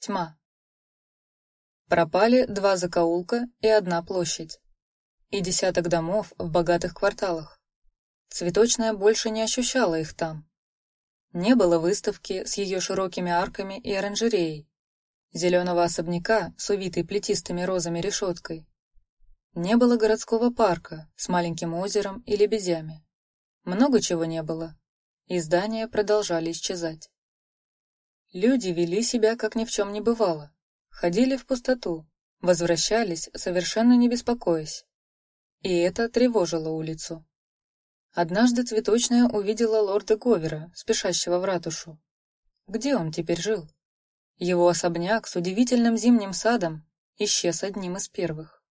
Тьма. Пропали два закоулка и одна площадь. И десяток домов в богатых кварталах. Цветочная больше не ощущала их там. Не было выставки с ее широкими арками и оранжереей, зеленого особняка с увитой плетистыми розами решеткой. Не было городского парка с маленьким озером и лебедями. Много чего не было, и здания продолжали исчезать. Люди вели себя, как ни в чем не бывало, ходили в пустоту, возвращались, совершенно не беспокоясь. И это тревожило улицу. Однажды цветочная увидела лорда Говера, спешащего в ратушу. Где он теперь жил? Его особняк с удивительным зимним садом исчез одним из первых.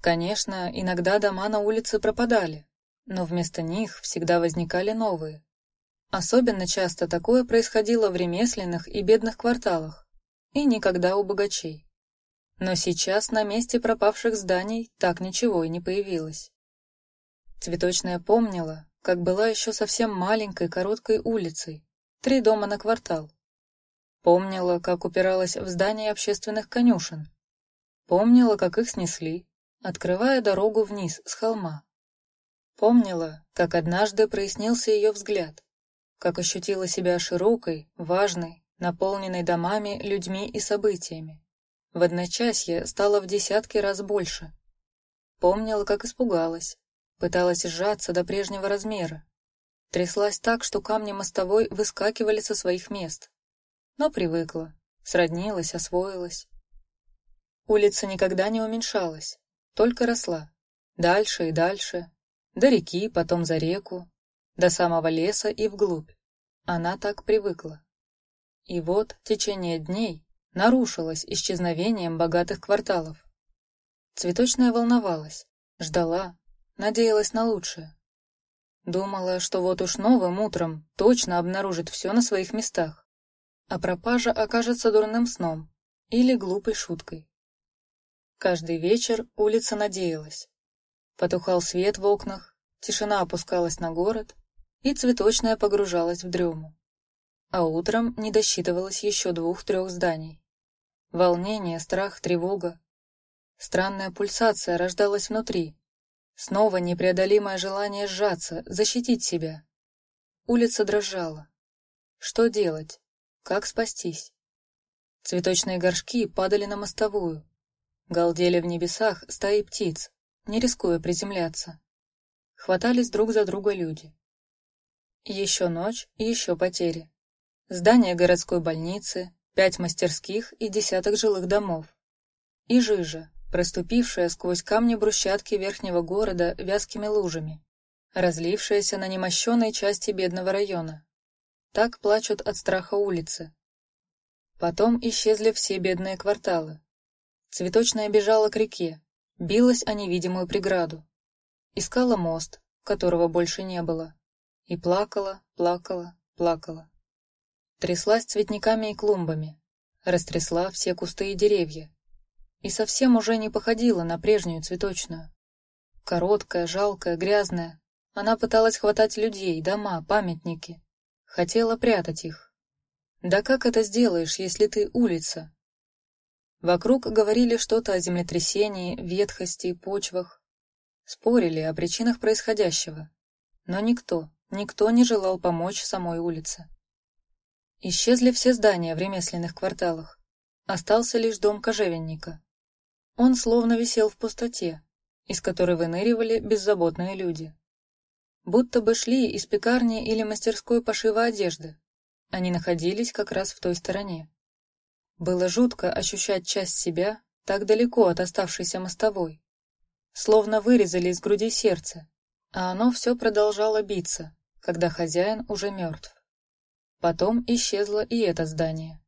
Конечно, иногда дома на улице пропадали, но вместо них всегда возникали новые. Особенно часто такое происходило в ремесленных и бедных кварталах, и никогда у богачей. Но сейчас на месте пропавших зданий так ничего и не появилось. Цветочная помнила, как была еще совсем маленькой короткой улицей, три дома на квартал. Помнила, как упиралась в здание общественных конюшен. Помнила, как их снесли, открывая дорогу вниз с холма. Помнила, как однажды прояснился ее взгляд, как ощутила себя широкой, важной, наполненной домами, людьми и событиями. В одночасье стало в десятки раз больше. Помнила, как испугалась, пыталась сжаться до прежнего размера. Тряслась так, что камни мостовой выскакивали со своих мест. Но привыкла, сроднилась, освоилась. Улица никогда не уменьшалась, только росла. Дальше и дальше, до реки, потом за реку, до самого леса и вглубь. Она так привыкла. И вот течение дней нарушилось исчезновением богатых кварталов. Цветочная волновалась, ждала, надеялась на лучшее. Думала, что вот уж новым утром точно обнаружит все на своих местах, а пропажа окажется дурным сном или глупой шуткой. Каждый вечер улица надеялась. Потухал свет в окнах, тишина опускалась на город, и цветочная погружалась в дрему. А утром не досчитывалось еще двух-трех зданий. Волнение, страх, тревога. Странная пульсация рождалась внутри. Снова непреодолимое желание сжаться, защитить себя. Улица дрожала. Что делать? Как спастись? Цветочные горшки падали на мостовую, Галдели в небесах стаи птиц, не рискуя приземляться. Хватались друг за друга люди. Еще ночь еще потери. Здание городской больницы, пять мастерских и десяток жилых домов. И жижа, проступившая сквозь камни брусчатки верхнего города вязкими лужами, разлившаяся на немощенной части бедного района. Так плачут от страха улицы. Потом исчезли все бедные кварталы, Цветочная бежала к реке, билась о невидимую преграду. Искала мост, которого больше не было. И плакала, плакала, плакала. Тряслась цветниками и клумбами, растрясла все кусты и деревья. И совсем уже не походила на прежнюю цветочную. Короткая, жалкая, грязная, она пыталась хватать людей, дома, памятники. Хотела прятать их. Да как это сделаешь, если ты улица, Вокруг говорили что-то о землетрясении, ветхости, почвах. Спорили о причинах происходящего. Но никто, никто не желал помочь самой улице. Исчезли все здания в ремесленных кварталах. Остался лишь дом кожевенника. Он словно висел в пустоте, из которой выныривали беззаботные люди. Будто бы шли из пекарни или мастерской пошива одежды. Они находились как раз в той стороне. Было жутко ощущать часть себя так далеко от оставшейся мостовой. Словно вырезали из груди сердце, а оно все продолжало биться, когда хозяин уже мертв. Потом исчезло и это здание.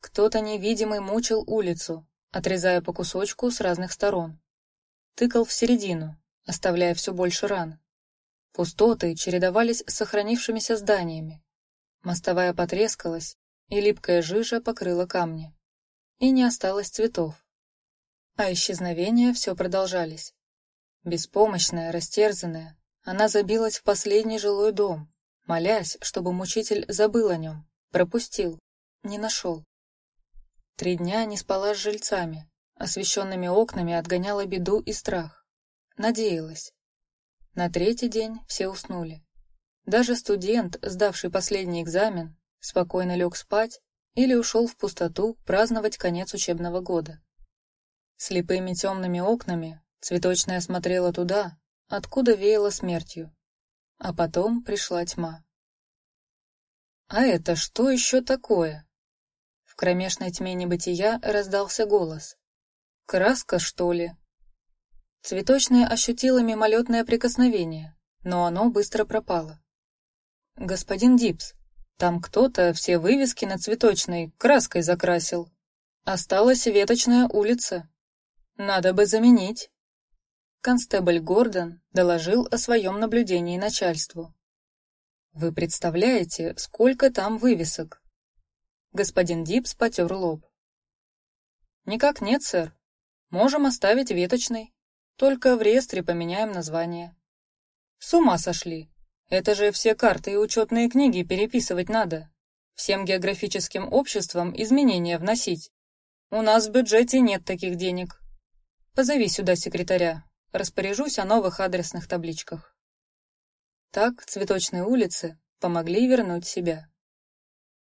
Кто-то невидимый мучил улицу, отрезая по кусочку с разных сторон. Тыкал в середину, оставляя все больше ран. Пустоты чередовались с сохранившимися зданиями. Мостовая потрескалась, и липкая жижа покрыла камни. И не осталось цветов. А исчезновения все продолжались. Беспомощная, растерзанная, она забилась в последний жилой дом, молясь, чтобы мучитель забыл о нем, пропустил, не нашел. Три дня не спала с жильцами, освещенными окнами отгоняла беду и страх. Надеялась. На третий день все уснули. Даже студент, сдавший последний экзамен, спокойно лег спать или ушел в пустоту праздновать конец учебного года. Слепыми темными окнами цветочная смотрела туда, откуда веяло смертью. А потом пришла тьма. «А это что еще такое?» В кромешной тьме небытия раздался голос. «Краска, что ли?» Цветочная ощутила мимолетное прикосновение, но оно быстро пропало. «Господин Дипс, там кто-то все вывески на цветочной краской закрасил. Осталась веточная улица. Надо бы заменить». Констебль Гордон доложил о своем наблюдении начальству. Вы представляете, сколько там вывесок? Господин Дипс потер лоб. Никак нет, сэр. Можем оставить веточный. Только в реестре поменяем название. С ума сошли. Это же все карты и учетные книги переписывать надо. Всем географическим обществам изменения вносить. У нас в бюджете нет таких денег. Позови сюда секретаря. Распоряжусь о новых адресных табличках. Так цветочные улицы помогли вернуть себя.